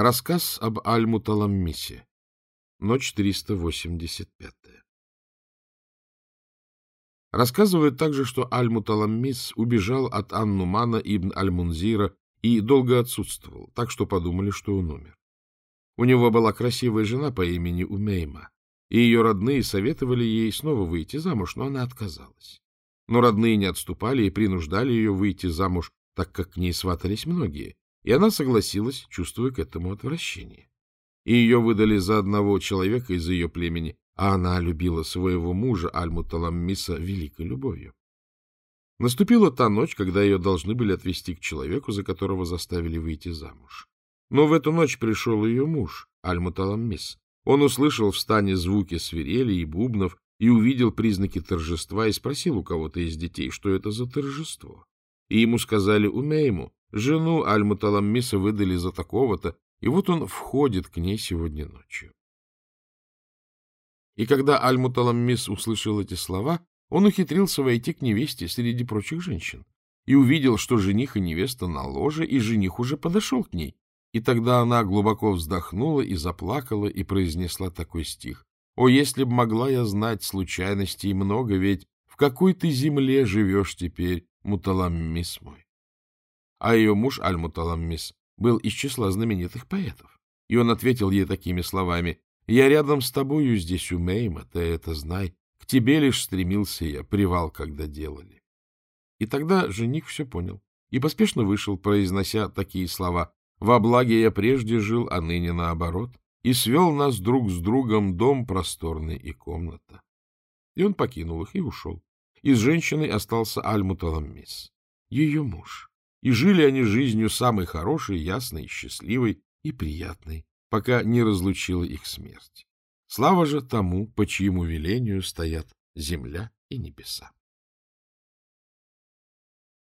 Рассказ об Аль-Муталаммисе. Ночь 385. Рассказывают также, что Аль-Муталаммис убежал от Аннумана ибн Аль-Мунзира и долго отсутствовал, так что подумали, что он умер. У него была красивая жена по имени Умейма, и ее родные советовали ей снова выйти замуж, но она отказалась. Но родные не отступали и принуждали ее выйти замуж, так как к ней сватались многие, и она согласилась, чувствуя к этому отвращение. И ее выдали за одного человека из ее племени, а она любила своего мужа Аль-Муталаммиса великой любовью. Наступила та ночь, когда ее должны были отвести к человеку, за которого заставили выйти замуж. Но в эту ночь пришел ее муж, Аль-Муталаммис. Он услышал в стане звуки свирели и бубнов и увидел признаки торжества и спросил у кого-то из детей, что это за торжество. И ему сказали Умейму, Жену Аль-Муталаммиса выдали за такого-то, и вот он входит к ней сегодня ночью. И когда Аль-Муталаммис услышал эти слова, он ухитрился войти к невесте среди прочих женщин и увидел, что жених и невеста на ложе, и жених уже подошел к ней. И тогда она глубоко вздохнула и заплакала, и произнесла такой стих. «О, если б могла я знать случайностей много, ведь в какой ты земле живешь теперь, Муталаммис мой?» А ее муж Аль-Муталаммис был из числа знаменитых поэтов. И он ответил ей такими словами, «Я рядом с тобою здесь, у Мейма, ты это знай. К тебе лишь стремился я, привал, когда делали». И тогда жених все понял и поспешно вышел, произнося такие слова, «Во благе я прежде жил, а ныне наоборот, и свел нас друг с другом дом просторный и комната». И он покинул их и ушел. И с женщиной остался Аль-Муталаммис, ее муж и жили они жизнью самой хорошей, ясной, счастливой и приятной, пока не разлучила их смерть. Слава же тому, по чьему велению стоят земля и небеса.